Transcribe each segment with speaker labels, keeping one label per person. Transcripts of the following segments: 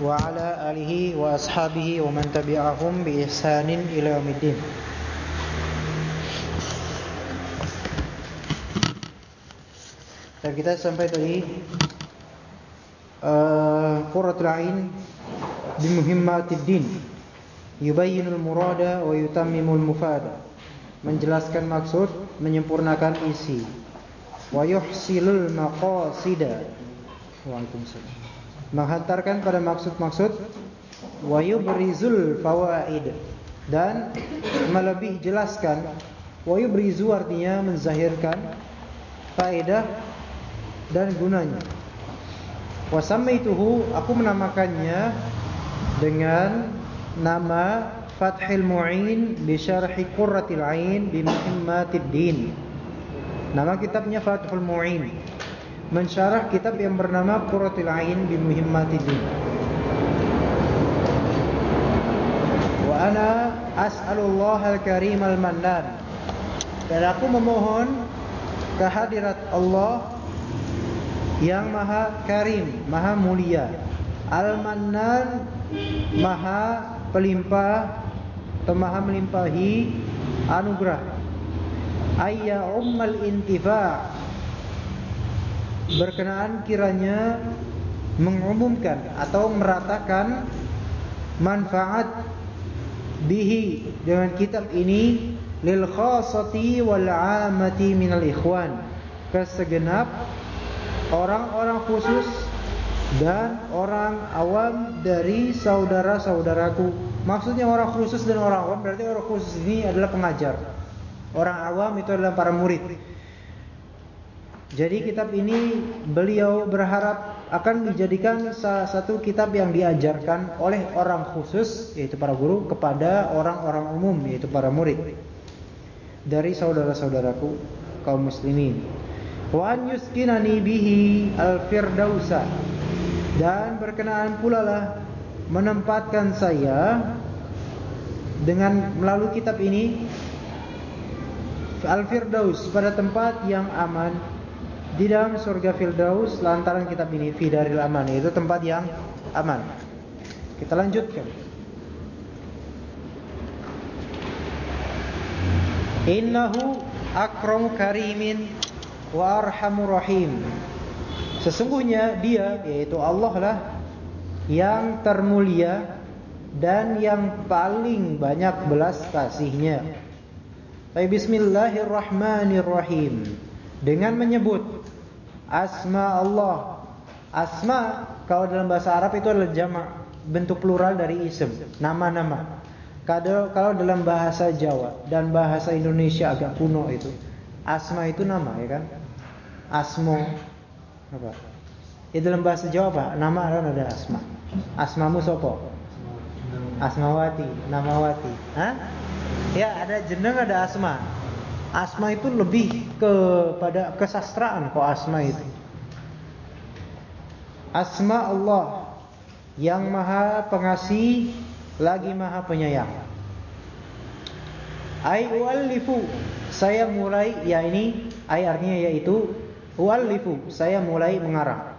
Speaker 1: وعلى آله وأصحابه ومن تبعهم بإحسان إلى يوم الدين Dan kita sampai tadi uh, Qurratul Ain Bimuhimmatid Din Yubayyinul murada wa yutammimul mufada Menjelaskan maksud Menyempurnakan isi Wa yuhsilul maqasida Waalaikumsalam Menghantarkan pada maksud-maksud Wa yubrizul fawaid Dan melebih jelaskan Wa yubrizu artinya menzahirkan Faedah dan gunanya. Wasammaituhu aku menamakannya dengan nama Fathil Mu'in bi syarhi Qurratil Ain bi Muhammatid Din. Nama kitabnya Fathul Mu'in. Mensyarah kitab yang bernama Qurratil Ain bi Muhammatid Din. Wa ana as'alullah al-karim al-mannan. Dan aku memohon kehadirat Allah yang maha karim, maha mulia Al-Mannan maha pelimpah atau maha melimpahi anugerah Ayya ummal intifa' Berkenaan kiranya mengumumkan atau meratakan manfaat bihi dengan kitab ini lil khasati wal 'amati minal ikhwan kesegenap orang-orang khusus dan orang awam dari saudara-saudaraku. Maksudnya orang khusus dan orang awam berarti orang khusus ini adalah pengajar. Orang awam itu adalah para murid. Jadi kitab ini beliau berharap akan dijadikan salah satu kitab yang diajarkan oleh orang khusus yaitu para guru kepada orang-orang umum yaitu para murid. Dari saudara-saudaraku kaum muslimin. Wa an yuskinani bihi al-firdausa. Dan berkenaan pula lah menempatkan saya dengan melalui kitab ini al-firdaus pada tempat yang aman di dalam surga firdaus lantaran kitab ini fi daril aman itu tempat yang aman kita lanjutkan innahu akramu karimin wa arhamur rahim. Sesungguhnya dia yaitu Allah lah yang termulia dan yang paling banyak belas kasihnya. Bismillahirrahmanirrahim. Dengan menyebut asma Allah. Asma kalau dalam bahasa Arab itu adalah jamak, bentuk plural dari isim, nama-nama. Kalau dalam bahasa Jawa dan bahasa Indonesia agak kuno itu, asma itu nama ya kan? Asmo apa? Ya dalam bahasa Jawa Pak, nama ada ada asma. Asmamu sopo? Asmawati, namawati. Hah? Ya ada jeneng ada asma. Asma itu lebih kepada kesastraan kok asma itu. Asma Allah yang maha pengasih lagi maha penyayang. Ai uallifu saya mulai ya ini ai artinya yaitu Ualifu, saya mulai mengarang.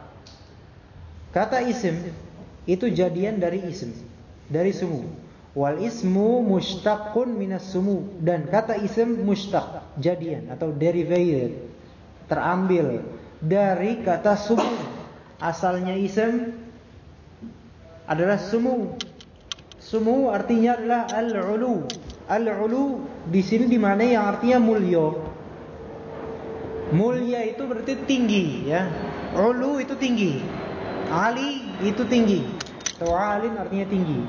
Speaker 1: Kata isim itu jadian dari isim, dari sumu. Wal ismu mushtaqun minas sumu dan kata isim mushtaq, jadian atau derivated, terambil dari kata sumu. Asalnya isim adalah sumu. Sumu artinya adalah al-ulu. Al-ulu di sini di mana yang artinya mulia. Mulia itu berarti tinggi ya. Ulu itu tinggi. Ali itu tinggi. Tu'alin artinya tinggi.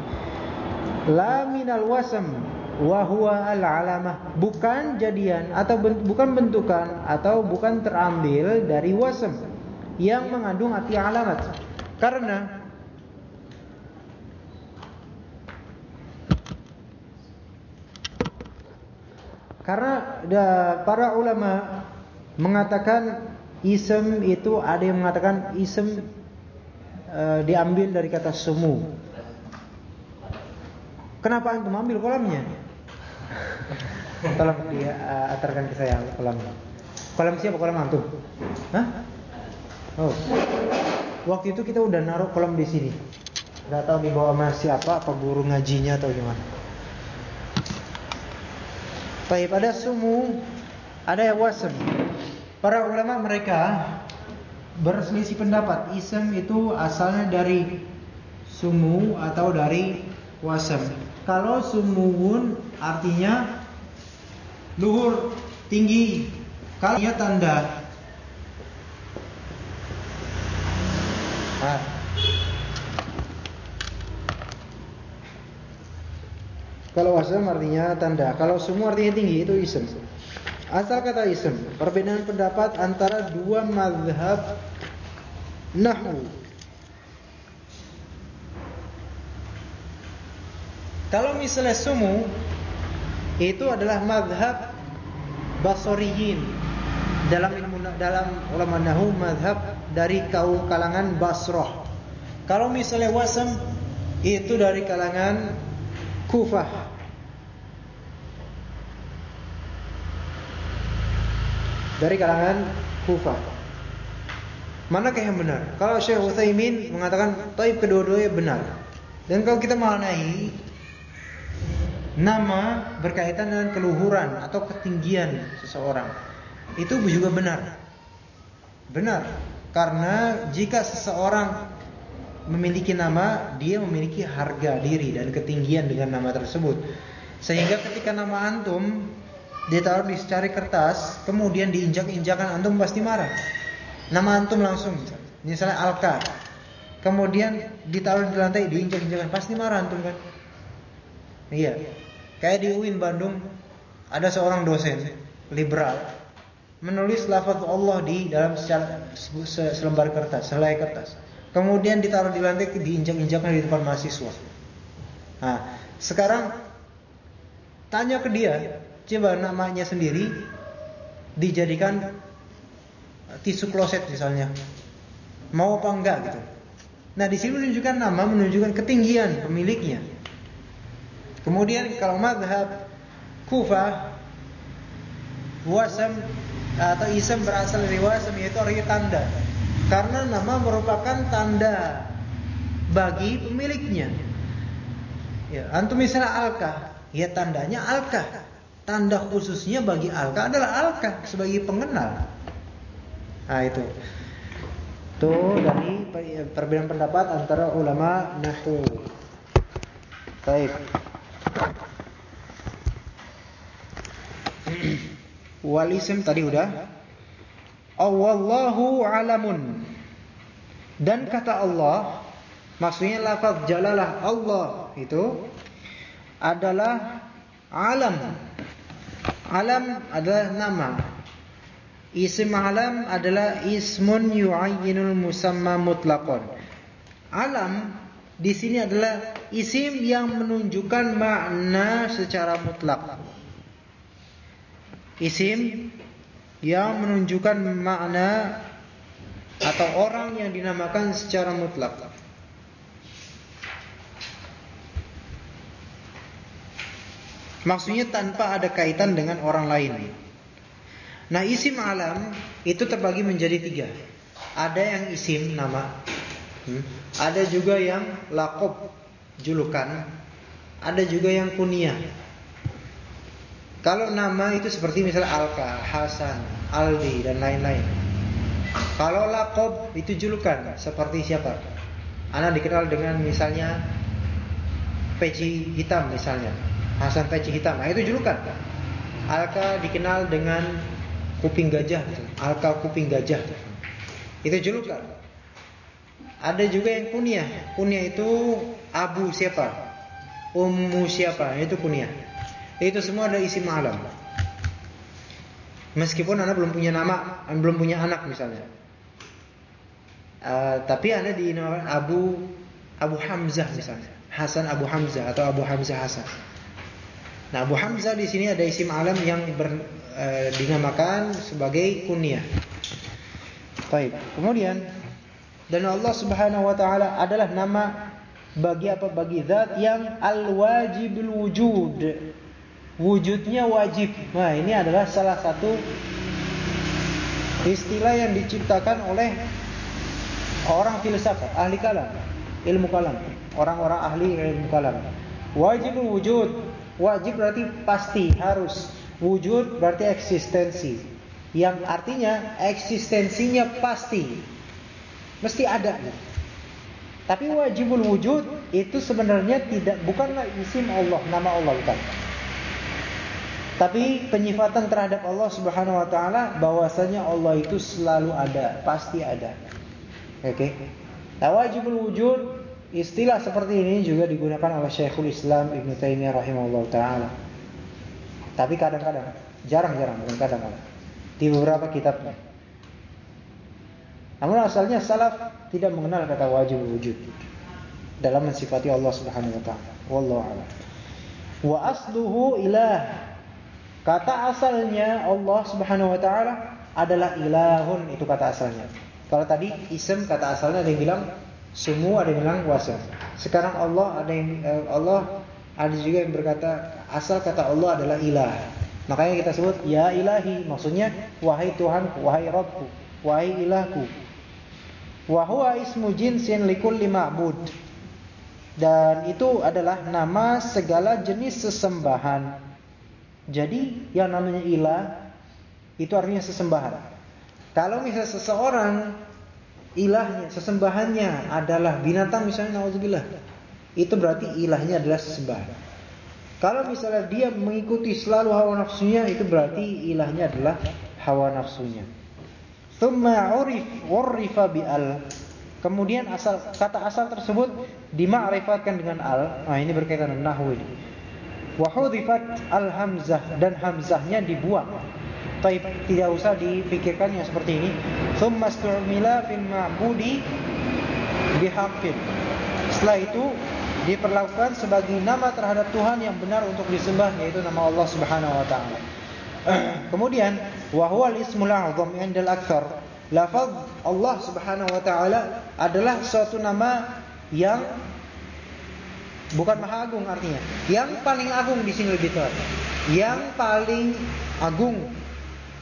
Speaker 1: La minal wasam wa huwa al-alamah. Bukan jadian atau bent bukan bentukan atau bukan terambil dari wasam yang mengandung arti alamat. Karena Karena para ulama mengatakan ism itu ada yang mengatakan ism e, diambil dari kata sumu. Kenapa antum ambil kolamnya? Tolong dia uh, atarkan ke saya kolamnya. Kolam siapa kolam antum? Hah? Oh. Waktu itu kita udah naruh kolam di sini. Gak tahu dibawa sama siapa, apa guru ngajinya atau gimana. Baik, ada sumu, ada yang wasem. Para ulama mereka berselisih pendapat. Isem itu asalnya dari sumu atau dari wasem. Kalau sumuun artinya luhur, tinggi. Kalau tanda Nah. Kalau wasam artinya tanda, kalau semua artinya tinggi itu ism. Asal kata ism, perbedaan pendapat antara dua mazhab nahwu. Kalau misalnya sumu itu adalah mazhab basoriyin dalam ilmu dalam ulama nahwu mazhab dari kaum kalangan Basrah. Kalau misalnya Wasam itu dari kalangan Kufah. Dari kalangan Kufah. Manakah yang benar? Kalau Syekh Utsaimin mengatakan taib kedua-duanya benar. Dan kalau kita maknai nama berkaitan dengan keluhuran atau ketinggian seseorang, itu juga benar. Benar. Karena jika seseorang memiliki nama, dia memiliki harga diri dan ketinggian dengan nama tersebut. Sehingga ketika nama antum ditaruh di secari kertas, kemudian diinjak-injakan antum pasti marah. Nama antum langsung, misalnya Alka. Kemudian ditaruh di lantai, diinjak-injakan, pasti marah antum kan? Iya. Kayak di UIN Bandung ada seorang dosen liberal menulis lafaz Allah di dalam selembar kertas, selai kertas. Kemudian ditaruh di lantai, diinjak-injaknya di depan mahasiswa. Nah, sekarang tanya ke dia, coba namanya sendiri dijadikan tisu kloset misalnya. Mau apa enggak gitu. Nah, di sini menunjukkan nama, menunjukkan ketinggian pemiliknya. Kemudian kalau madhab Kufah Wasam atau isem berasal dari wasam yaitu artinya tanda. Karena nama merupakan tanda bagi pemiliknya. Ya, antum misalnya alka, ya tandanya alka. Tanda khususnya bagi alka adalah alka sebagai pengenal. Nah itu. Itu dari perbedaan pendapat antara ulama nahwu. Baik. Wal isim tadi udah. Awallahu alamun. Dan kata Allah, maksudnya lafaz jalalah Allah itu adalah alam. Alam adalah nama. Isim alam adalah ismun yu'ayyinul musamma mutlaqan. Alam di sini adalah isim yang menunjukkan makna secara mutlak isim yang menunjukkan makna atau orang yang dinamakan secara mutlak. Maksudnya tanpa ada kaitan dengan orang lain. Nah isim alam itu terbagi menjadi tiga. Ada yang isim nama, hmm. ada juga yang lakob julukan, ada juga yang kunyah. Kalau nama itu seperti misalnya Alka, Hasan, Aldi dan lain-lain. Kalau lakob itu julukan seperti siapa? Anak dikenal dengan misalnya peci hitam misalnya. Hasan peci hitam. Nah, itu julukan. Alka dikenal dengan kuping gajah, Alka kuping gajah. Itu julukan. Ada juga yang kunyah. Kunyah itu abu siapa? Ummu siapa? Itu kunyah. Itu semua ada isi malam. Meskipun anak belum punya nama, belum punya anak misalnya. Uh, tapi anak dinamakan Abu Abu Hamzah misalnya. Hasan Abu Hamzah atau Abu Hamzah Hasan. Nah, Abu Hamzah di sini ada isim alam yang ber, uh, dinamakan sebagai kunyah. Baik. Kemudian dan Allah Subhanahu wa taala adalah nama bagi apa? Bagi zat yang al-wajibul wujud wujudnya wajib. Nah, ini adalah salah satu istilah yang diciptakan oleh orang filsafat, ahli kalam, ilmu kalam, orang-orang ahli ilmu kalam. Wajib wujud, wajib berarti pasti harus. Wujud berarti eksistensi. Yang artinya eksistensinya pasti. Mesti ada. Tapi wajibul wujud itu sebenarnya tidak bukanlah isim Allah, nama Allah bukan. Tapi penyifatan terhadap Allah Subhanahu wa taala bahwasanya Allah itu selalu ada, pasti ada. Oke. Okay? Nah, wajibul wujud istilah seperti ini juga digunakan oleh Syekhul Islam Ibn Taimiyah rahimahullah taala. Tapi kadang-kadang, jarang-jarang bukan kadang-kadang. Di beberapa kitabnya. Namun asalnya salaf tidak mengenal kata wajib wujud dalam mensifati Allah Subhanahu wa taala. Wallahu a'lam. Wa asluhu ilah. Kata asalnya Allah Subhanahu wa taala adalah ilahun itu kata asalnya. Kalau tadi ism kata asalnya ada yang bilang semua ada yang bilang wasf. Sekarang Allah ada yang eh, Allah ada juga yang berkata asal kata Allah adalah ilah. Makanya kita sebut ya ilahi maksudnya wahai Tuhanku, wahai Rabbku, wahai ilahku. Wa huwa ismu jinsin likulli ma'bud. Dan itu adalah nama segala jenis sesembahan. Jadi yang namanya ilah itu artinya sesembahan. Kalau misalnya seseorang ilahnya, sesembahannya adalah binatang misalnya naudzubillah. Itu berarti ilahnya adalah sesembahan. Kalau misalnya dia mengikuti selalu hawa nafsunya itu berarti ilahnya adalah hawa nafsunya. Thumma urif bi al. Kemudian asal kata asal tersebut dima'rifatkan dengan al. Nah, ini berkaitan dengan nahwu. Wa hudhifat al hamzah dan hamzahnya dibuang. Taib tidak usah dipikirkan yang seperti ini. Thumma stu'mila fil ma'budi bihaqqin. Setelah itu diperlakukan sebagai nama terhadap Tuhan yang benar untuk disembah yaitu nama Allah Subhanahu wa taala. Kemudian wa huwa al-ismul a'zam 'inda al-aktsar. Lafaz Allah Subhanahu wa taala adalah suatu nama yang bukan maha agung artinya. Yang paling agung di sini lebih tepat. Yang paling agung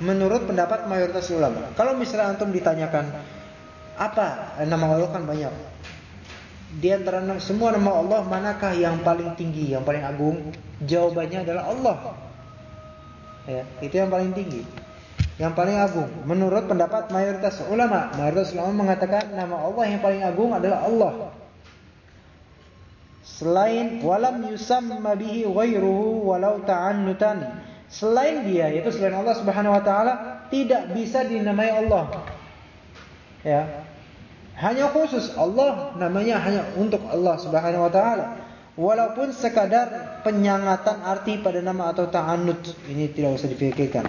Speaker 1: menurut pendapat mayoritas ulama. Kalau misalnya antum ditanyakan apa nama Allah kan banyak. Di antara semua nama Allah manakah yang paling tinggi, yang paling agung? Jawabannya adalah Allah. Ya, itu yang paling tinggi. Yang paling agung menurut pendapat mayoritas ulama. Mayoritas ulama mengatakan nama Allah yang paling agung adalah Allah. Selain walam yusamma bihi ghairuhu walau ta'annutan. Selain dia yaitu selain Allah Subhanahu wa taala tidak bisa dinamai Allah. Ya. Hanya khusus Allah namanya hanya untuk Allah Subhanahu wa taala. Walaupun sekadar penyangatan arti pada nama atau ta'annud ini tidak usah dipikirkan.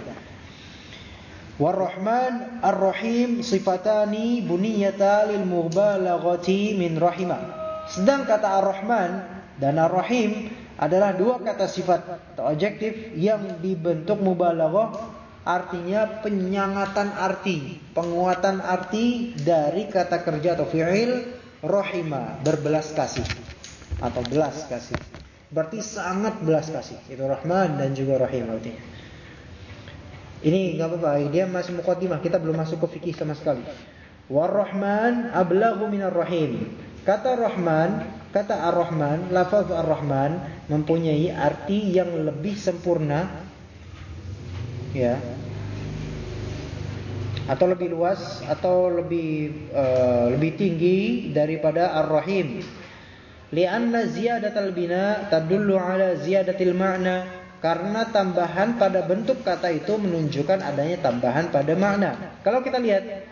Speaker 1: War-Rahman Ar-Rahim sifatani buniyata lil mubalaghati min rahimah. Sedang kata Ar-Rahman dan Ar-Rahim adalah dua kata sifat atau adjektif yang dibentuk mubalaghah artinya penyangatan arti, penguatan arti dari kata kerja atau fi'il rahimah, berbelas kasih atau belas kasih. Berarti sangat belas kasih. Itu Rahman dan juga Rahim artinya. Ini enggak apa-apa, dia masih mukadimah, kita belum masuk ke fikih sama sekali. War-Rahman ablaghu minar Rahim. Kata Rahman, kata Ar-Rahman, lafaz Ar-Rahman mempunyai arti yang lebih sempurna ya. Atau lebih luas atau lebih uh, lebih tinggi daripada Ar-Rahim. Lianna ziyadatal bina tadullu ala ziyadatil ma'na karena tambahan pada bentuk kata itu menunjukkan adanya tambahan pada makna. Kalau kita lihat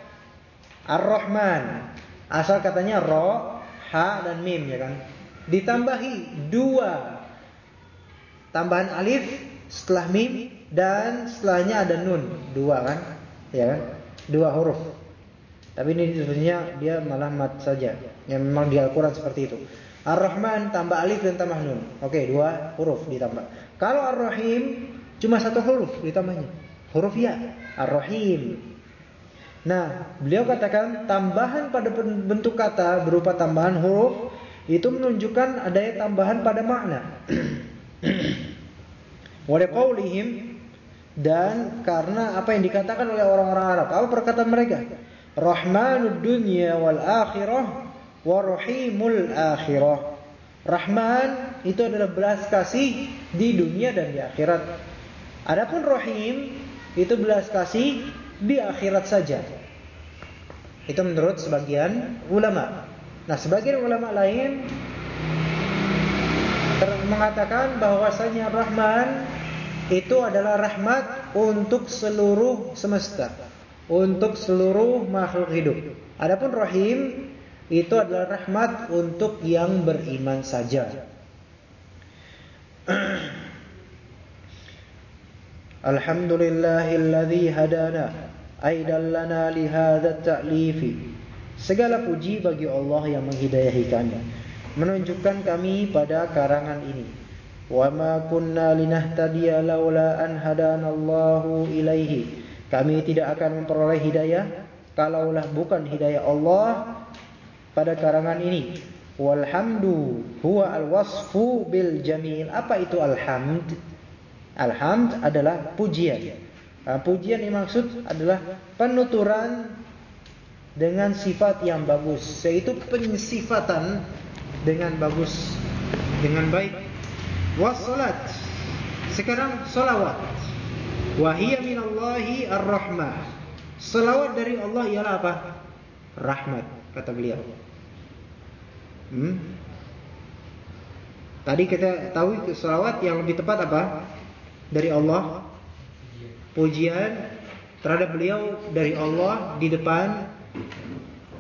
Speaker 1: Ar-Rahman asal katanya ro, ha dan mim ya kan. Ditambahi dua tambahan alif setelah mim dan setelahnya ada nun dua kan, ya kan? Dua huruf. Tapi ini sebenarnya dia malah mat saja. Yang memang di Al-Quran seperti itu. Ar-Rahman tambah alif dan tambah nun. Oke, dua huruf ditambah. Kalau Ar-Rahim cuma satu huruf ditambahnya. Huruf ya. Ar-Rahim. Nah, beliau katakan tambahan pada bentuk kata berupa tambahan huruf itu menunjukkan adanya tambahan pada makna. Walaupun dan karena apa yang dikatakan oleh orang-orang Arab. Apa perkataan mereka? Rahmanud dunya wal akhirah wa rahimul akhirah. Rahman itu adalah belas kasih di dunia dan di akhirat. Adapun Rahim itu belas kasih di akhirat saja. Itu menurut sebagian ulama. Nah, sebagian ulama lain mengatakan bahwasanya Rahman itu adalah rahmat untuk seluruh semesta, untuk seluruh makhluk hidup. Adapun Rahim itu adalah rahmat untuk yang beriman saja. Alhamdulillahilladzi hadana aidan lana li ta'lifi. Segala puji bagi Allah yang menghidayahi kami menunjukkan kami pada karangan ini. Wa ma kunna linahtadiya laula an hadanallahu ilaihi. Kami tidak akan memperoleh hidayah kalaulah bukan hidayah Allah pada karangan ini. Walhamdu huwa alwasfu bil jamil. Apa itu alhamd? Alhamd adalah pujian. Nah, pujian yang maksud adalah penuturan dengan sifat yang bagus, yaitu pensifatan dengan bagus dengan baik. Wassalat sekarang salawat. Wahiyya minallahi ar-rahmah. Salawat dari Allah ialah apa? Rahmat kata beliau. Hmm? tadi kita tahu salawat yang lebih tepat apa? Dari Allah pujian terhadap beliau dari Allah di depan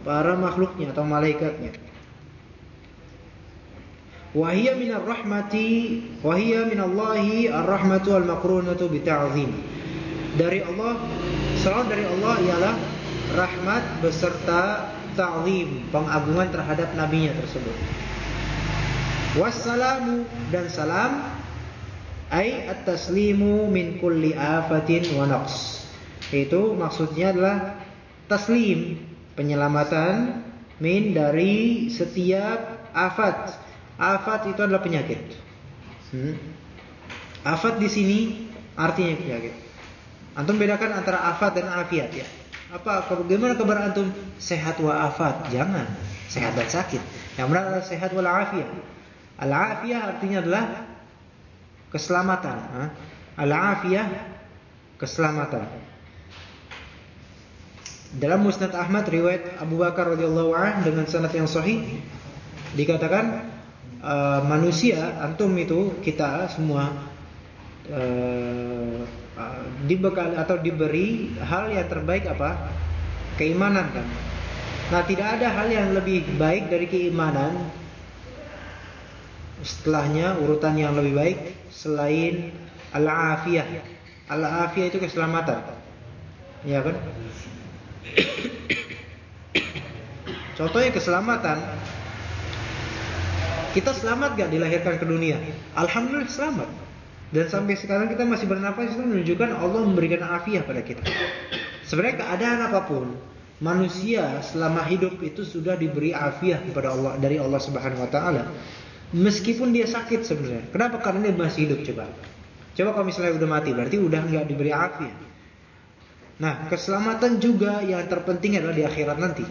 Speaker 1: para makhluknya atau malaikatnya Wahia minar rahmati wahia minallahi ar-rahmatu al-maqrunatu bita'zim. Dari Allah, selalu dari Allah ialah rahmat beserta ta'zim, pengagungan terhadap nabinya tersebut. Wassalamu dan salam ai at-taslimu min kulli afatin wa naqs. Itu maksudnya adalah taslim, penyelamatan min dari setiap afat Afat itu adalah penyakit. Hmm. Afat di sini artinya penyakit. Antum bedakan antara afat dan afiat ya. Apa bagaimana kabar antum? Sehat wa afat? Jangan. Sehat dan sakit. Yang benar adalah sehat wal afiyah. Al afiyah artinya adalah keselamatan. Al afiyah keselamatan. Dalam Musnad Ahmad riwayat Abu Bakar radhiyallahu anhu dengan sanad yang sahih dikatakan uh, manusia antum itu kita semua uh, dibekali atau diberi hal yang terbaik apa keimanan kan nah tidak ada hal yang lebih baik dari keimanan setelahnya urutan yang lebih baik selain al-afiyah al-afiyah itu keselamatan ya kan contohnya keselamatan kita selamat gak dilahirkan ke dunia? Alhamdulillah selamat. Dan sampai sekarang kita masih bernafas itu menunjukkan Allah memberikan afiah pada kita. Sebenarnya keadaan apa pun, manusia selama hidup itu sudah diberi afiah kepada Allah dari Allah Subhanahu wa taala. Meskipun dia sakit sebenarnya. Kenapa? Karena dia masih hidup coba. Coba kalau misalnya udah mati berarti udah nggak diberi afiah. Nah, keselamatan juga yang terpenting adalah di akhirat nanti.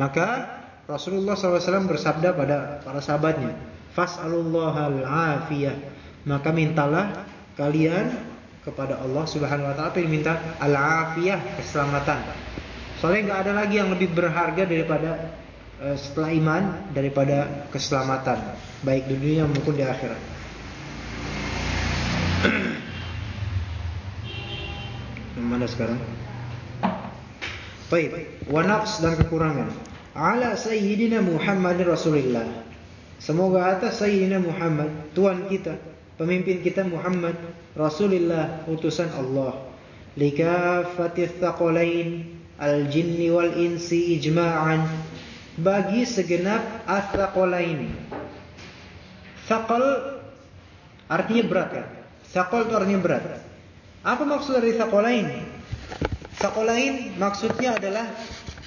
Speaker 1: Maka Rasulullah SAW bersabda pada para sahabatnya, Fas'alullahal afiyah. Maka mintalah kalian kepada Allah Subhanahu wa taala minta al-afiyah, keselamatan. Soalnya nggak ada lagi yang lebih berharga daripada setelah iman daripada keselamatan, baik di dunia maupun di akhirat. Mana sekarang? Baik, wa dan kekurangan ala sayyidina Muhammad Rasulullah. Semoga atas sayyidina Muhammad, tuan kita, pemimpin kita Muhammad Rasulullah utusan Allah. Likafatis thaqalain al-jinni wal insi ijma'an bagi segenap athaqalain. Thaqal artinya berat kan? Thaqal itu artinya berat. Apa maksud dari thaqalain? Thaqalain maksudnya adalah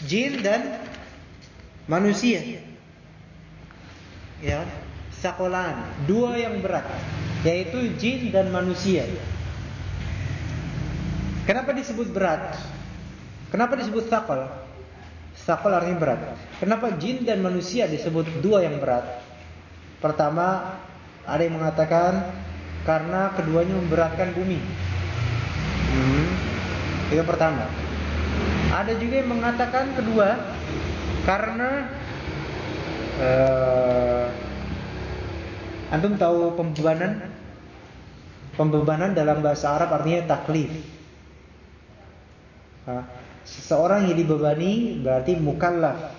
Speaker 1: jin dan manusia. Ya, sakolan, dua yang berat, yaitu jin dan manusia. Kenapa disebut berat? Kenapa disebut sakol? Sakol artinya berat. Kenapa jin dan manusia disebut dua yang berat? Pertama, ada yang mengatakan karena keduanya memberatkan bumi. Hmm, itu pertama. Ada juga yang mengatakan kedua karena uh, antum tahu pembebanan? Pembebanan dalam bahasa Arab artinya taklif. Seseorang yang dibebani berarti mukallaf.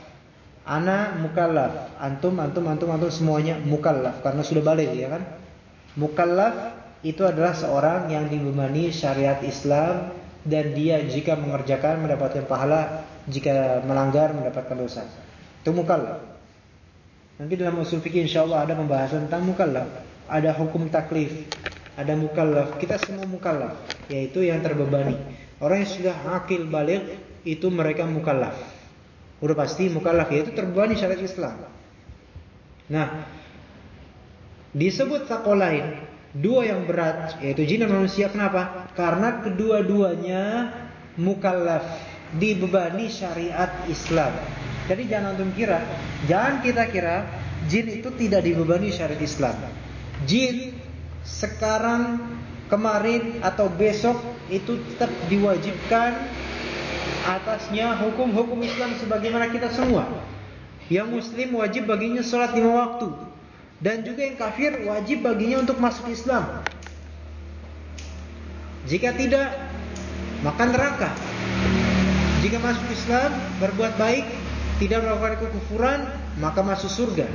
Speaker 1: Ana mukallaf, antum antum antum antum semuanya mukallaf karena sudah balik ya kan? Mukallaf itu adalah seorang yang dibebani syariat Islam dan dia jika mengerjakan mendapatkan pahala, jika melanggar mendapatkan dosa. Itu mukallaf. Nanti dalam usul fikih insyaallah ada pembahasan tentang mukallaf. Ada hukum taklif, ada mukallaf. Kita semua mukallaf, yaitu yang terbebani. Orang yang sudah akil balik itu mereka mukallaf. Udah pasti mukallaf yaitu terbebani syariat Islam. Nah, disebut lain dua yang berat yaitu jin dan manusia kenapa? Karena kedua-duanya mukallaf dibebani syariat Islam. Jadi jangan antum kira, jangan kita kira jin itu tidak dibebani syariat Islam. Jin sekarang, kemarin atau besok itu tetap diwajibkan atasnya hukum-hukum Islam sebagaimana kita semua. Yang muslim wajib baginya sholat lima waktu. Dan juga yang kafir wajib baginya untuk masuk Islam. Jika tidak, maka neraka. Jika masuk Islam, berbuat baik, tidak melakukan kekufuran, maka masuk surga.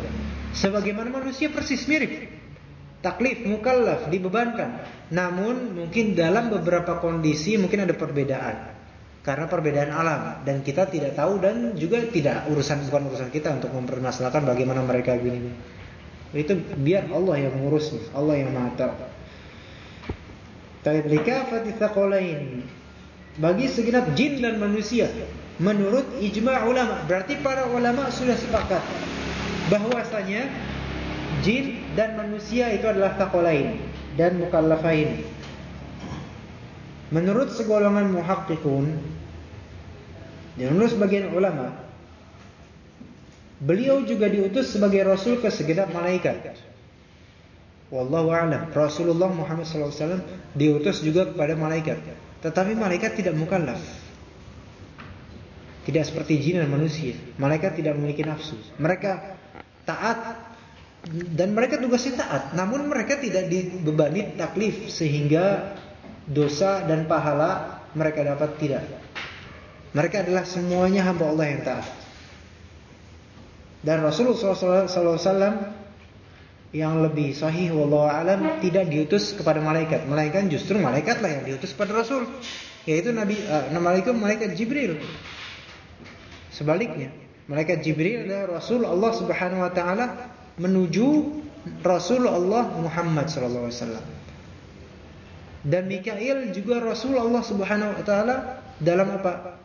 Speaker 1: Sebagaimana manusia persis mirip. Taklif, mukallaf, dibebankan. Namun mungkin dalam beberapa kondisi mungkin ada perbedaan karena perbedaan alam dan kita tidak tahu dan juga tidak urusan bukan urusan kita untuk mempermasalahkan bagaimana mereka begini. Itu biar Allah yang mengurusnya, Allah yang tahu. Taib likafati. Bagi segenap jin dan manusia menurut ijma' ulama, berarti para ulama sudah sepakat bahwasanya jin dan manusia itu adalah thaqalain dan mukallafain. Menurut segolongan muhakkikun dan menurut sebagian ulama, beliau juga diutus sebagai rasul ke segenap malaikat. Wallahu a'lam. Rasulullah Muhammad SAW diutus juga kepada malaikat. Tetapi malaikat tidak mukallaf. Tidak seperti jin dan manusia. Malaikat tidak memiliki nafsu. Mereka taat dan mereka tugasnya taat. Namun mereka tidak dibebani taklif sehingga dosa dan pahala mereka dapat tidak. Mereka adalah semuanya hamba Allah yang taat. Dan Rasulullah SAW yang lebih sahih wallahu alam tidak diutus kepada malaikat. Malaikat justru malaikatlah yang diutus kepada Rasul, yaitu Nabi uh, malaikat malaikat Jibril. Sebaliknya, malaikat Jibril adalah Rasul Allah Subhanahu wa taala menuju Rasul Allah Muhammad wasallam. Dan Mikail juga Rasulullah Subhanahu wa taala dalam apa?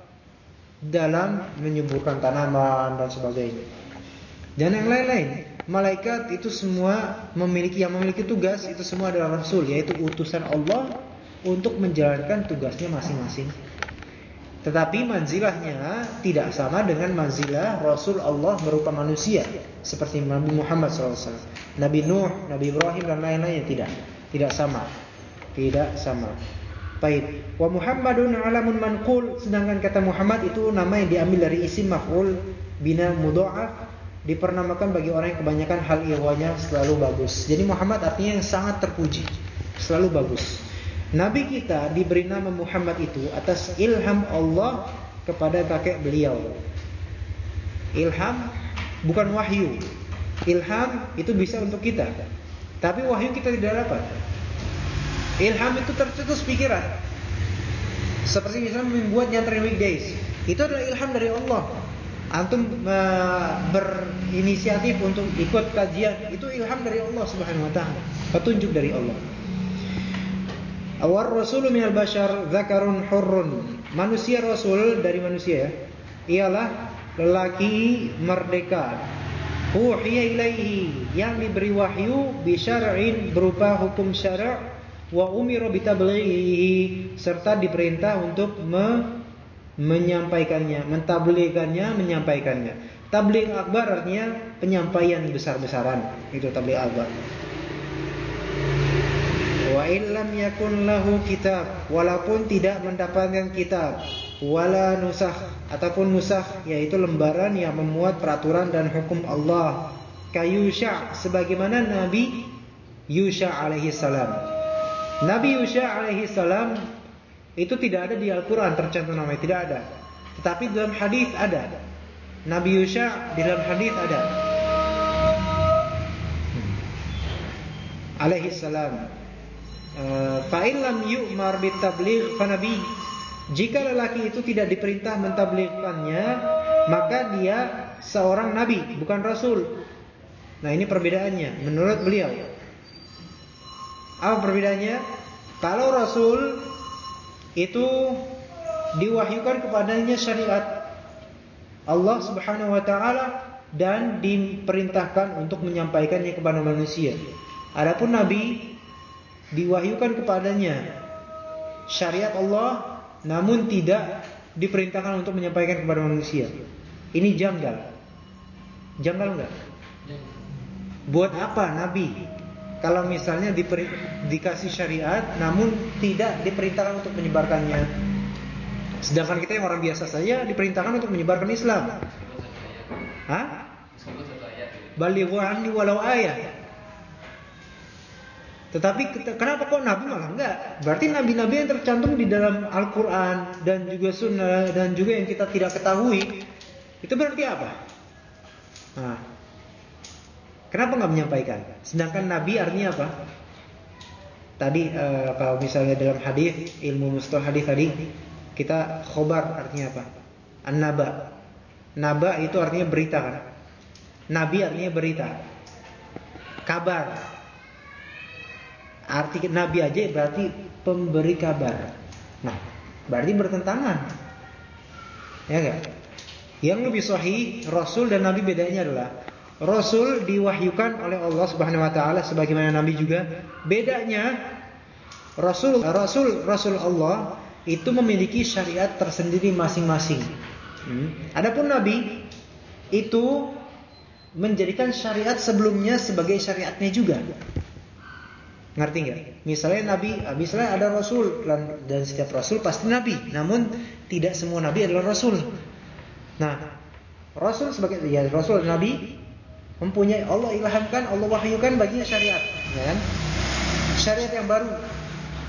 Speaker 1: Dalam menyembuhkan tanaman dan sebagainya. Dan yang lain-lain. Malaikat itu semua memiliki yang memiliki tugas itu semua adalah rasul yaitu utusan Allah untuk menjalankan tugasnya masing-masing. Tetapi manzilahnya tidak sama dengan manzilah Rasul Allah berupa manusia seperti Nabi Muhammad SAW, Nabi Nuh, Nabi Ibrahim dan lain-lainnya tidak, tidak sama tidak sama. Baik. Wa Muhammadun alamun manqul sedangkan kata Muhammad itu nama yang diambil dari isim maf'ul bina mudha'af dipernamakan bagi orang yang kebanyakan hal ihwanya selalu bagus. Jadi Muhammad artinya yang sangat terpuji, selalu bagus. Nabi kita diberi nama Muhammad itu atas ilham Allah kepada kakek beliau. Ilham bukan wahyu. Ilham itu bisa untuk kita. Tapi wahyu kita tidak dapat. Ilham itu tercetus pikiran. Seperti misalnya membuat nyantren weekdays. Itu adalah ilham dari Allah. Antum uh, berinisiatif untuk ikut kajian, itu ilham dari Allah Subhanahu wa taala. Petunjuk dari Allah. Awar rasulu minal bashar zakarun hurrun. Manusia rasul dari manusia ya. Ialah lelaki merdeka. Uhiya ilaihi yang diberi wahyu bi syar'in berupa hukum syara' wa umira bitablighihi serta diperintah untuk me, menyampaikannya, mentabligkannya, menyampaikannya. Tabligh akbar artinya penyampaian besar-besaran. Itu tabligh akbar. Wa illam yakun lahu kitab, walaupun tidak mendapatkan kitab, wala nusakh ataupun nusakh yaitu lembaran yang memuat peraturan dan hukum Allah. Kayusha sebagaimana Nabi Yusha alaihi salam. Nabi Yusha alaihi salam itu tidak ada di Al-Quran tercantum namanya, tidak ada. Tetapi dalam hadis ada. Nabi Yusha di dalam hadis ada. Alaihi salam. Eh, Fa'in lam yu'mar bitabligh fanabi. Jika lelaki itu tidak diperintah mentablighkannya, maka dia seorang nabi, bukan rasul. Nah, ini perbedaannya menurut beliau. Apa perbedaannya? Kalau rasul itu diwahyukan kepadanya syariat Allah Subhanahu wa taala dan diperintahkan untuk menyampaikannya kepada manusia. Adapun nabi diwahyukan kepadanya syariat Allah namun tidak diperintahkan untuk menyampaikan kepada manusia. Ini janggal. Janggal enggak? Buat apa nabi kalau misalnya diperi, dikasih syariat namun tidak diperintahkan untuk menyebarkannya. Sedangkan kita yang orang biasa saja diperintahkan untuk menyebarkan Islam. Hah? Balighu anni walau ayat. Tetapi kenapa kok Nabi malah enggak? Berarti nabi-nabi yang tercantum di dalam Al-Quran dan juga Sunnah dan juga yang kita tidak ketahui itu berarti apa? Nah, Kenapa nggak menyampaikan? Sedangkan Nabi artinya apa? Tadi uh, kalau misalnya dalam hadis ilmu mustalah hadis tadi kita khobar artinya apa? An-naba. Naba itu artinya berita kan? Nabi artinya berita. Kabar. Arti nabi aja berarti pemberi kabar. Nah, berarti bertentangan. Ya enggak? Yang lebih sahih Rasul dan Nabi bedanya adalah Rasul diwahyukan oleh Allah Subhanahu wa taala sebagaimana nabi juga. Bedanya Rasul Rasul Rasul Allah itu memiliki syariat tersendiri masing-masing. Hmm. Adapun nabi itu menjadikan syariat sebelumnya sebagai syariatnya juga. Ngerti nggak? Misalnya nabi, misalnya ada rasul dan, setiap rasul pasti nabi. Namun tidak semua nabi adalah rasul. Nah, rasul sebagai ya rasul nabi mempunyai Allah ilhamkan, Allah wahyukan baginya syariat, ya kan? Syariat yang baru.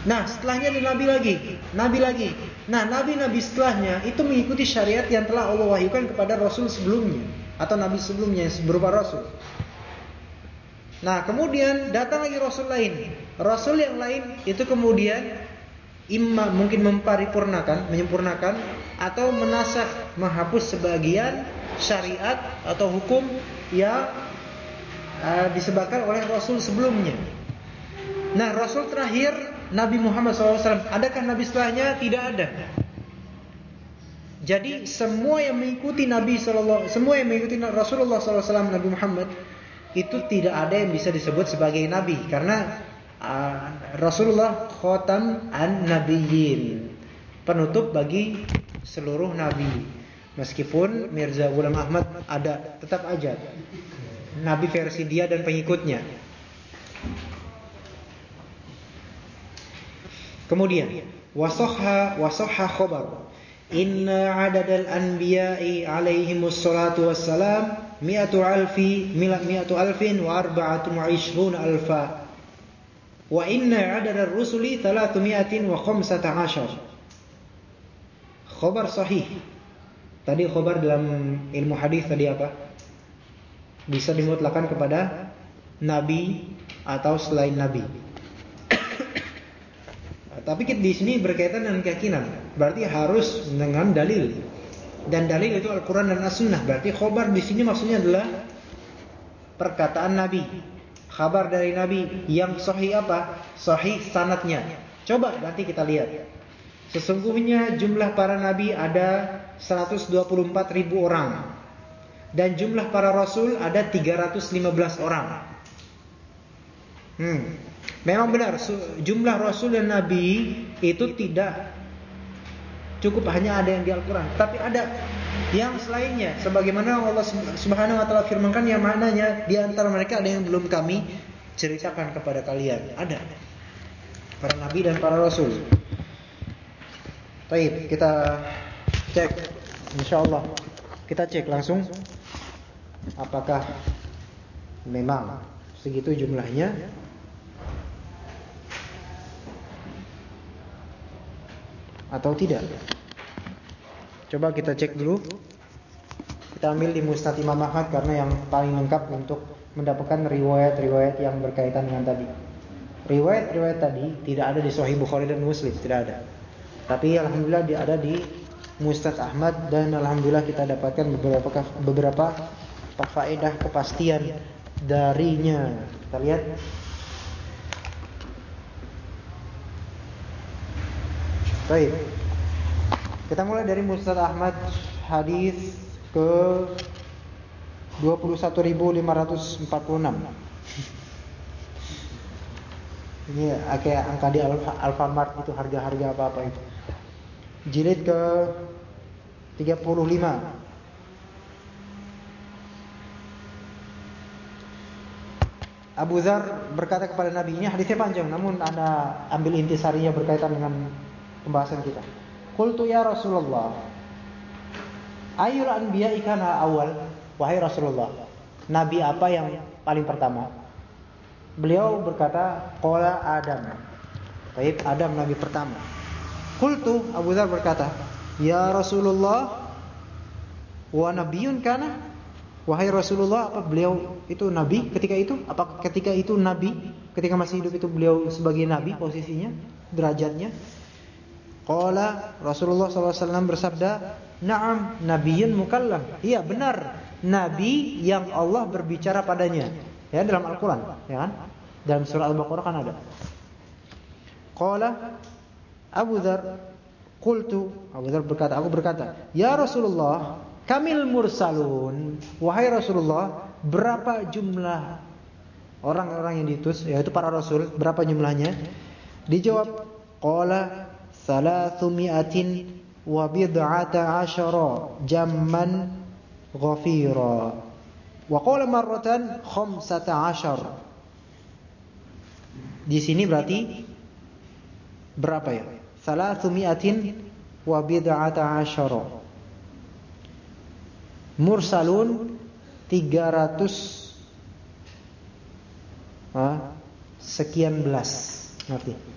Speaker 1: Nah, setelahnya ada nabi lagi, nabi lagi. Nah, nabi-nabi setelahnya itu mengikuti syariat yang telah Allah wahyukan kepada rasul sebelumnya atau nabi sebelumnya yang berupa rasul. Nah, kemudian datang lagi rasul lain. Rasul yang lain itu kemudian imma mungkin memparipurnakan, menyempurnakan atau menasah, menghapus sebagian syariat atau hukum yang uh, disebabkan oleh Rasul sebelumnya. Nah, Rasul terakhir Nabi Muhammad SAW, adakah Nabi setelahnya? Tidak ada. Jadi semua yang mengikuti Nabi SAW, semua yang mengikuti Rasulullah SAW, Nabi Muhammad itu tidak ada yang bisa disebut sebagai Nabi karena uh, Rasulullah khotam an Nabiyyin, penutup bagi seluruh Nabi. Meskipun Mirza Ghulam Ahmad ada tetap aja Nabi versi dia dan pengikutnya. Kemudian wasahha wasahha khabar inna adadal anbiya'i alaihimus salatu wassalam mi'atu alfi mi'atu alfin wa arba'atun wa alfa wa inna adadar rusuli thalatu mi'atin wa khamsata ashar khabar sahih Tadi khobar dalam ilmu hadis tadi apa? Bisa dimutlakan kepada nabi atau selain nabi. Tapi di sini berkaitan dengan keyakinan. Berarti harus dengan dalil. Dan dalil itu Al-Qur'an dan As-Sunnah. Berarti khobar di sini maksudnya adalah perkataan nabi. Kabar dari nabi yang sahih apa? Sahih sanatnya. Coba nanti kita lihat. Sesungguhnya jumlah para nabi ada 124 ribu orang dan jumlah para rasul ada 315 orang. Hmm. Memang benar jumlah rasul dan nabi itu tidak cukup hanya ada yang di Al-Qur'an, tapi ada yang selainnya sebagaimana Allah Subhanahu wa taala firmankan yang mananya di antara mereka ada yang belum kami ceritakan kepada kalian. Ada para nabi dan para rasul. Baik, kita cek insyaallah. Kita cek langsung apakah memang segitu jumlahnya atau tidak. Coba kita cek dulu. Kita ambil di Musnad Imam Ahmad karena yang paling lengkap untuk mendapatkan riwayat-riwayat yang berkaitan dengan tadi. Riwayat-riwayat tadi tidak ada di Sahih Bukhari dan Muslim, tidak ada. Tapi alhamdulillah dia ada di Musnad Ahmad dan alhamdulillah kita dapatkan beberapa beberapa faedah kepastian darinya. Kita lihat Baik. Kita mulai dari Musnad Ahmad hadis ke 21546. Ini kayak angka di Alfamart itu harga-harga apa-apa itu. Jilid ke 35. Abu Zar berkata kepada Nabi, ini hadisnya panjang namun Anda ambil intisarinya berkaitan dengan pembahasan kita. Qultu ya Rasulullah Ayul anbiya ikana awal Wahai Rasulullah Nabi apa yang paling pertama Beliau berkata Qala Adam Baik Adam Nabi pertama Qultu Abu Dhar berkata Ya Rasulullah Wa nabiyun kana Wahai Rasulullah apa beliau itu nabi ketika itu? Apa ketika itu nabi? Ketika masih hidup itu beliau sebagai nabi posisinya, derajatnya? Qala Rasulullah SAW bersabda, "Na'am, nabiyyun mukallam." Iya, benar. Nabi yang Allah berbicara padanya. Ya, dalam Al-Qur'an, ya kan? Dalam surah Al-Baqarah kan ada. Qala Abu Dzar, qultu, Abu Dzar berkata, aku berkata, "Ya Rasulullah, kamil mursalun." Wahai Rasulullah, berapa jumlah orang-orang yang diutus, yaitu para rasul, berapa jumlahnya? Dijawab, qala Salathumi'atin wa bid'ata asyara jamman ghafira. Wa qala marratan khamsata asyar. Di sini berarti berapa ya? Salathumi'atin wa bid'ata asyara. Mursalun 300 ha? sekian belas ngerti?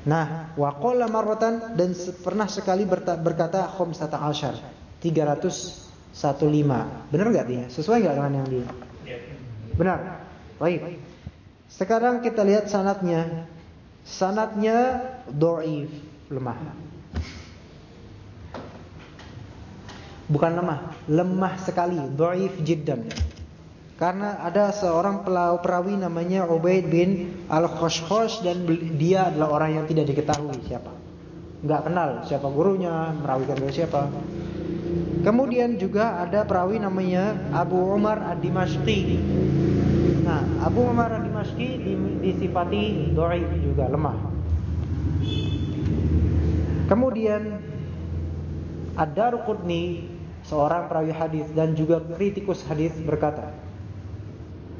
Speaker 1: Nah, waqala marratan dan pernah sekali berkata khamsata asyar. 315. Benar enggak dia? Sesuai enggak dengan yang dia? Benar. Baik. Sekarang kita lihat sanatnya. Sanatnya dhaif, lemah. Bukan lemah, lemah sekali, dhaif jiddan. Karena ada seorang perawi namanya Ubaid bin Al-Khoshkhosh dan dia adalah orang yang tidak diketahui siapa. Enggak kenal siapa gurunya, merawikan dari siapa. Kemudian juga ada perawi namanya Abu Umar Ad-Dimashqi. Nah, Abu Umar Ad-Dimashqi disifati dhaif juga lemah. Kemudian Ad-Darqutni seorang perawi hadis dan juga kritikus hadis berkata,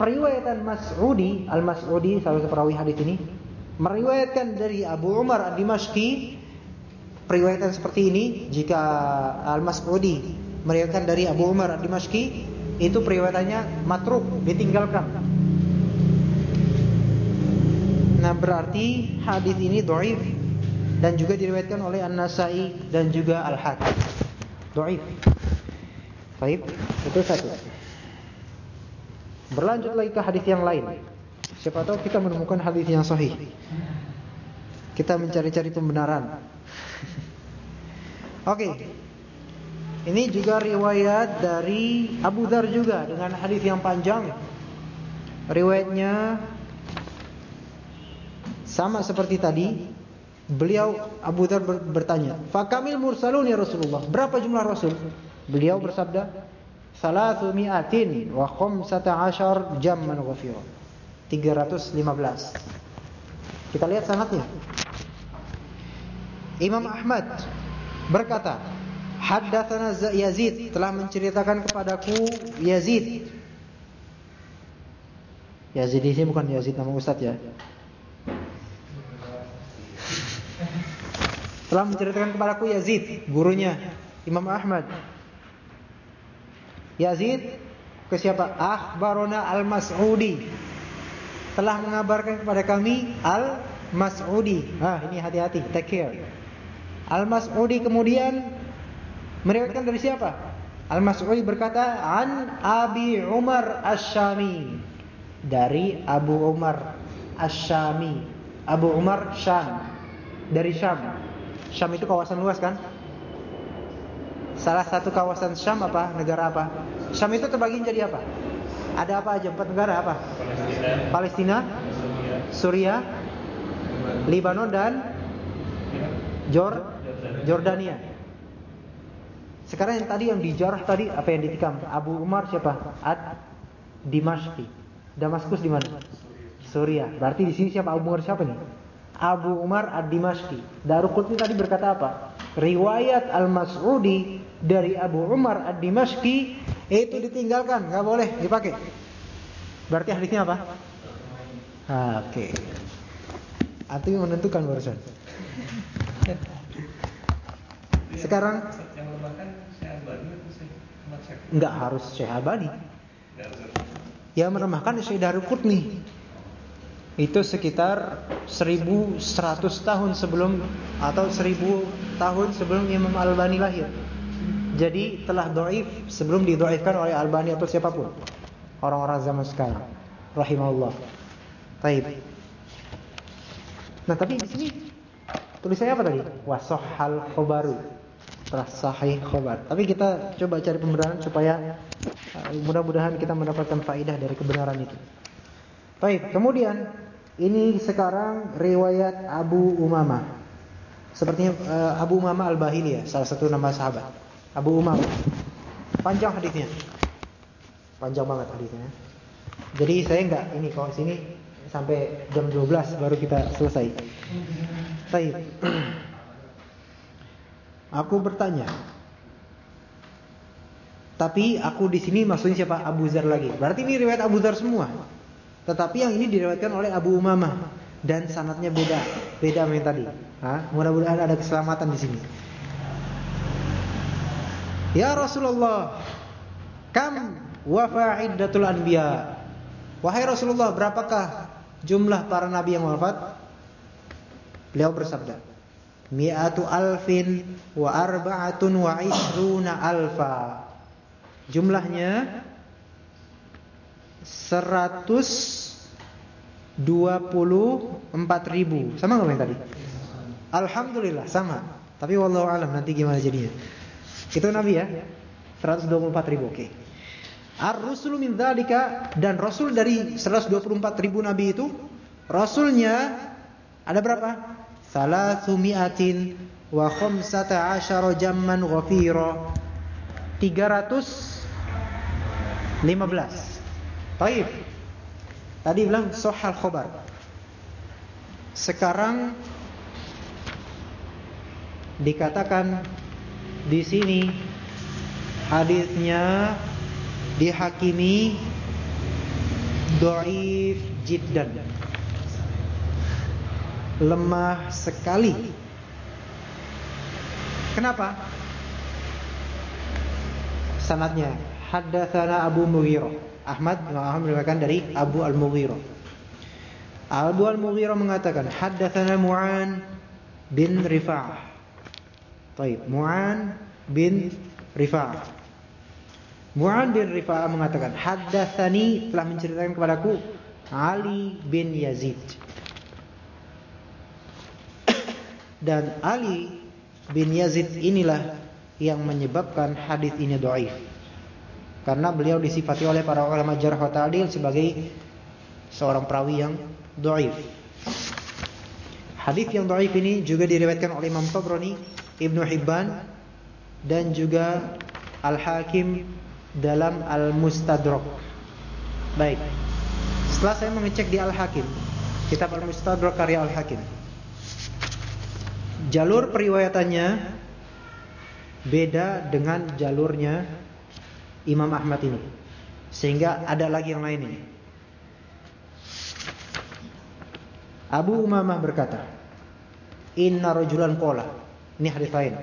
Speaker 1: periwayatan Mas'udi, Al-Mas'udi salah satu perawi hadis ini meriwayatkan dari Abu Umar Ad-Dimashqi periwayatan seperti ini jika Al-Mas'udi meriwayatkan dari Abu Umar Ad-Dimashqi itu periwayatannya matruk, ditinggalkan. Nah, berarti hadis ini dhaif dan juga diriwayatkan oleh An-Nasa'i dan juga Al-Hakim. Dhaif. Baik, itu satu. Berlanjut lagi ke hadis yang lain. Siapa tahu kita menemukan hadis yang sahih. Kita mencari-cari pembenaran. Oke. Okay. Ini juga riwayat dari Abu Dhar juga dengan hadis yang panjang. Riwayatnya sama seperti tadi. Beliau Abu Dhar bertanya, "Fakamil mursalun ya Rasulullah?" Berapa jumlah rasul? Beliau bersabda, Salatu mi'atin wa khamsata ashar jamman ghafira. 315. Kita lihat sanatnya. Imam Ahmad berkata, Haddatsana Yazid telah menceritakan kepadaku Yazid. Yazid ini bukan Yazid nama ustaz ya. Telah menceritakan kepadaku Yazid, gurunya Imam Ahmad. Yazid ke siapa? Akhbarona Al-Mas'udi. Telah mengabarkan kepada kami Al-Mas'udi. Ah, ini hati-hati, take care. Al-Mas'udi kemudian Meriwayatkan dari siapa? Al-Mas'udi berkata an Abi Umar Asy-Syami. Dari Abu Umar Asy-Syami. Abu Umar Syam. Dari Syam. Syam itu kawasan luas kan? Salah satu kawasan Syam apa? Negara apa? Syam itu terbagi jadi apa? Ada apa aja? Empat negara apa? Palestina, Palestina Suriah, Libanon dan Jor Jordania. Sekarang yang tadi yang dijarah tadi apa yang ditikam? Abu Umar siapa? Ad Dimashqi. Damaskus di mana? Suriah. Berarti di sini siapa Abu Umar siapa nih? Abu Umar Ad-Dimashqi. Daruqutni tadi berkata apa? Riwayat Al-Mas'udi dari Abu Umar Ad-Dimashqi itu ditinggalkan, nggak boleh dipakai. Berarti hadisnya apa? Ah, Oke. Okay. Atau menentukan barusan. Sekarang Enggak harus Syekh Albani. Yang meremahkan Syekh Daruqutni. Itu sekitar 1100 tahun sebelum atau 1000 tahun sebelum Imam Albani lahir. Jadi telah doif sebelum didoifkan oleh Albani atau siapa pun. Orang-orang zaman sekarang. Rahimahullah. Taib. Nah tapi di sini tulisannya apa tadi? Wasohal khobaru setelah sahih khobar. Tapi kita coba cari pembenaran supaya uh, mudah-mudahan kita mendapatkan faidah dari kebenaran itu. Baik, kemudian ini sekarang riwayat Abu Umama. Sepertinya uh, Abu Umama Al-Bahili ya, salah satu nama sahabat. Abu Umama. Panjang hadisnya. Panjang banget hadisnya. Jadi saya enggak ini kalau sini sampai jam 12 baru kita selesai. Baik. Aku bertanya. Tapi aku di sini maksudnya siapa? Abu Zar lagi. Berarti ini riwayat Abu Zar semua. Tetapi yang ini diriwayatkan oleh Abu Umamah dan sanatnya beda, beda sama yang tadi. Mudah-mudahan ada keselamatan di sini. Ya Rasulullah, kam wafa iddatul anbiya. Wahai Rasulullah, berapakah jumlah para nabi yang wafat? Beliau bersabda, mi'atu alfin wa arba'atun wa isruna alfa. Jumlahnya 124 ribu. Sama nggak yang tadi? Alhamdulillah sama. Tapi wallahu alam nanti gimana jadinya. Itu Nabi ya. 124 ribu. Oke. Okay. Ar-rusulu min dan rasul dari 124 ribu nabi itu rasulnya ada berapa? Salasumi'atin wa khamsata asyara jamman ghafira 315 Taib Tadi bilang sohal khobar Sekarang Dikatakan Di sini Hadisnya Dihakimi Do'if jiddan lemah sekali. Kenapa? Sanadnya haddatsana Abu Mughirah. Ahmad Ahmad meriwayatkan dari Abu Al-Mughirah. Abu Al-Mughirah mengatakan haddatsana Mu'an bin Rifa'ah. Baik, Mu'an bin Rifa'ah. Mu'an bin Rifa'ah mengatakan haddatsani telah menceritakan kepadaku Ali bin Yazid. Dan Ali bin Yazid inilah yang menyebabkan hadis ini dhaif. Karena beliau disifati oleh para ulama jarh wa sebagai seorang perawi yang dhaif. Hadis yang dhaif ini juga diriwayatkan oleh Imam Tabrani, Ibnu Hibban dan juga Al-Hakim dalam Al-Mustadrak. Baik. Setelah saya mengecek di Al-Hakim, kitab Al-Mustadrak karya Al-Hakim jalur periwayatannya beda dengan jalurnya Imam Ahmad ini. Sehingga ada lagi yang lain ini. Abu Umamah berkata, "Inna rajulan qala." Ini hadis lain.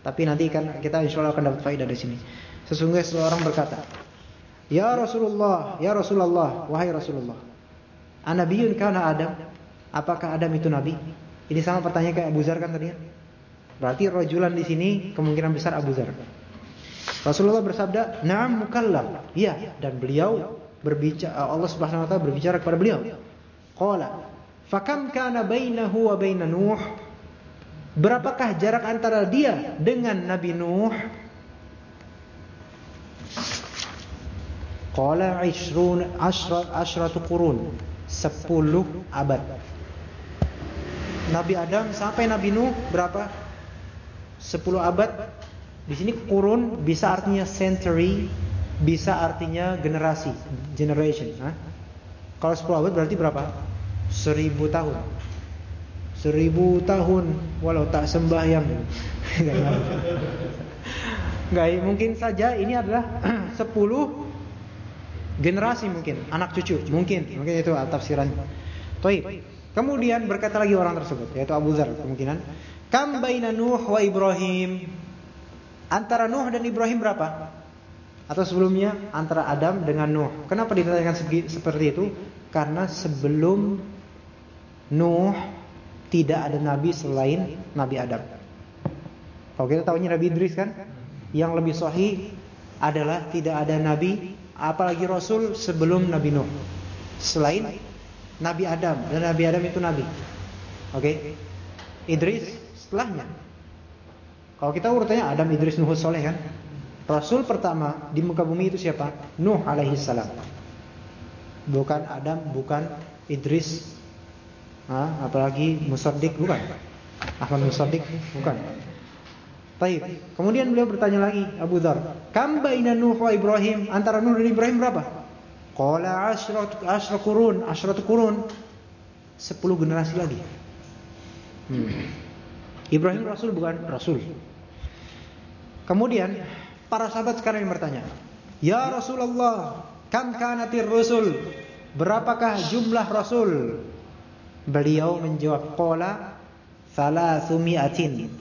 Speaker 1: Tapi nanti kan kita insyaallah akan dapat faedah dari sini. Sesungguhnya seorang berkata, "Ya Rasulullah, ya Rasulullah, wahai Rasulullah. Anabiyun kana Adam? Apakah Adam itu nabi?" Ini sama pertanyaan kayak Abu Zar kan tadi ya? Berarti rajulan di sini kemungkinan besar Abu Zar. Rasulullah bersabda, "Na'am mukallam." Iya, dan beliau berbicara Allah Subhanahu wa taala berbicara kepada beliau. Qala, "Fakam kana bainahu wa bain Nuh?" Berapakah jarak antara dia dengan Nabi Nuh? Qala 20 ashratu qurun. 10 abad. Nabi Adam sampai Nabi Nuh berapa? 10 abad. Di sini kurun bisa artinya century, bisa artinya generasi, generation. Hah? Kalau 10 abad berarti berapa? 1000 tahun. 1000 tahun walau tak sembahyang. Enggak, mungkin saja ini adalah 10 generasi mungkin, anak cucu, mungkin. Mungkin itu tafsiran. Baik. Kemudian berkata lagi orang tersebut, yaitu Abu Dzar kemungkinan, "Kam baina Nuh wa Ibrahim?" Antara Nuh dan Ibrahim berapa? Atau sebelumnya antara Adam dengan Nuh. Kenapa ditanyakan seperti itu? Karena sebelum Nuh tidak ada nabi selain Nabi Adam. Kalau kita tahunya Nabi Idris kan? Yang lebih sahih adalah tidak ada nabi apalagi rasul sebelum Nabi Nuh. Selain Nabi Adam dan Nabi Adam itu nabi. Oke. Okay? Idris setelahnya. Kalau kita urutannya Adam, Idris, Nuh, Soleh kan? Rasul pertama di muka bumi itu siapa? Nuh alaihi salam. Bukan Adam, bukan Idris. Ha? apalagi Musaddiq bukan. Ahmad Musaddiq bukan. Baik. Kemudian beliau bertanya lagi Abu Dhar, "Kam baina Nuh wa Ibrahim?" Antara Nuh dan Ibrahim berapa? Qala asyratu asyra qurun, asyratu qurun. 10 generasi lagi. Hmm. Ibrahim Rasul bukan Rasul. Kemudian para sahabat sekarang yang bertanya, Ya Rasulullah, kam kanatir Rasul? Berapakah jumlah Rasul? Beliau menjawab, Qala thalathumi'atin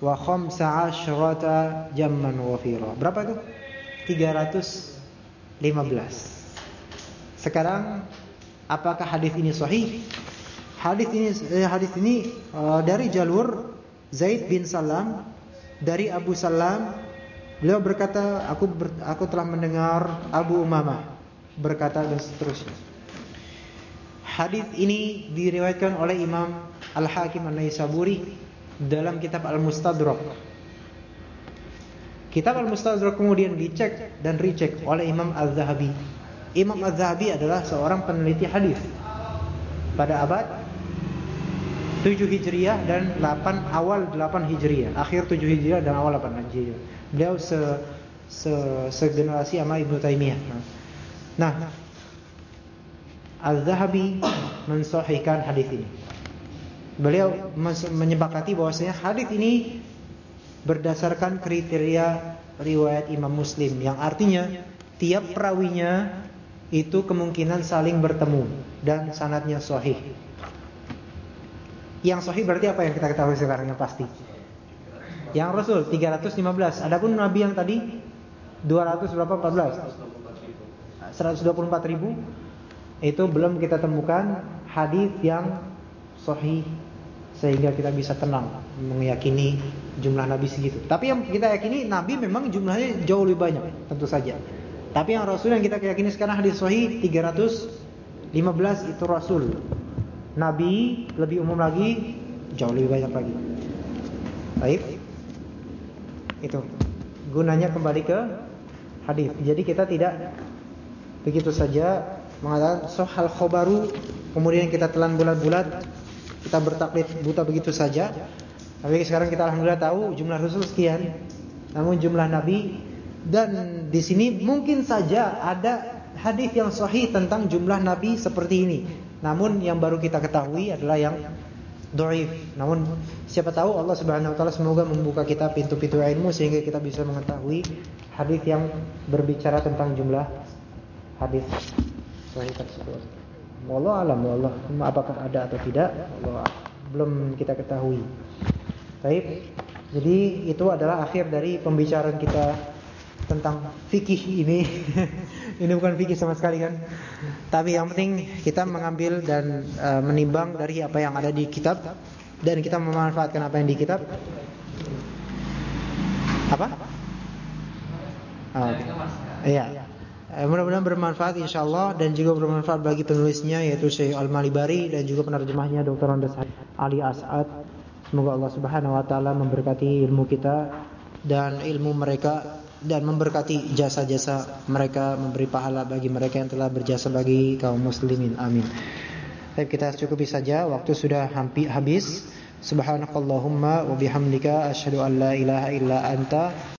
Speaker 1: wa khamsa asyrata jamman wafira. Berapa itu? 315. Sekarang apakah hadis ini sahih? Hadis ini eh, hadis ini uh, dari jalur Zaid bin Salam dari Abu Salam beliau berkata aku ber, aku telah mendengar Abu Umamah berkata dan seterusnya. Hadis ini diriwayatkan oleh Imam Al-Hakim An-Naisaburi dalam kitab Al-Mustadrak. Kitab Al-Mustadrak kemudian dicek dan recheck oleh Imam Al-Zahabi. Imam Al-Zahabi adalah seorang peneliti hadis pada abad 7 Hijriah dan 8 awal 8 Hijriah. Akhir 7 Hijriah dan awal 8 Hijriah. Beliau se se segenerasi sama Ibnu Taimiyah. Nah, Al-Zahabi mensahihkan hadis ini. Beliau menyepakati bahwasanya hadis ini berdasarkan kriteria riwayat Imam Muslim yang artinya tiap perawinya itu kemungkinan saling bertemu dan sanatnya sahih. Yang sahih berarti apa yang kita ketahui sekarang yang pasti? Yang Rasul 315. Adapun Nabi yang tadi 200 berapa 14? 124 ribu itu belum kita temukan hadis yang sahih sehingga kita bisa tenang meyakini jumlah nabi segitu. Tapi yang kita yakini nabi memang jumlahnya jauh lebih banyak tentu saja. Tapi yang rasul yang kita yakini sekarang hadis sahih 315 itu rasul. Nabi lebih umum lagi, jauh lebih banyak lagi. Baik. Itu. Gunanya kembali ke hadis. Jadi kita tidak begitu saja mengatakan sohal khobaru kemudian kita telan bulat-bulat kita bertaklid buta begitu saja tapi sekarang kita alhamdulillah tahu jumlah rasul sekian namun jumlah nabi dan di sini mungkin saja ada hadis yang sahih tentang jumlah nabi seperti ini namun yang baru kita ketahui adalah yang dhaif. Namun siapa tahu Allah Subhanahu wa taala semoga membuka kita pintu-pintu ilmu sehingga kita bisa mengetahui hadis yang berbicara tentang jumlah hadis sahih tersebut. Wallah alam wallah apakah ada atau tidak Allah belum kita ketahui. Baik. Jadi itu adalah akhir dari pembicaraan kita tentang fikih ini. ini bukan fikih sama sekali kan. Tapi yang penting kita mengambil dan uh, menimbang dari apa yang ada di kitab dan kita memanfaatkan apa yang di kitab. Apa? Oh, okay. Iya. Eh, mudah-mudahan bermanfaat insyaallah dan juga bermanfaat bagi penulisnya yaitu Syekh Al-Malibari dan juga penerjemahnya Dr. Andes Ali As'ad. Semoga Allah Subhanahu wa taala memberkati ilmu kita dan ilmu mereka dan memberkati jasa-jasa mereka, memberi pahala bagi mereka yang telah berjasa bagi kaum muslimin. Amin. Baik, kita cukupi saja, waktu sudah hampir habis. Subhanakallahumma wa bihamdika asyhadu an la ilaha illa anta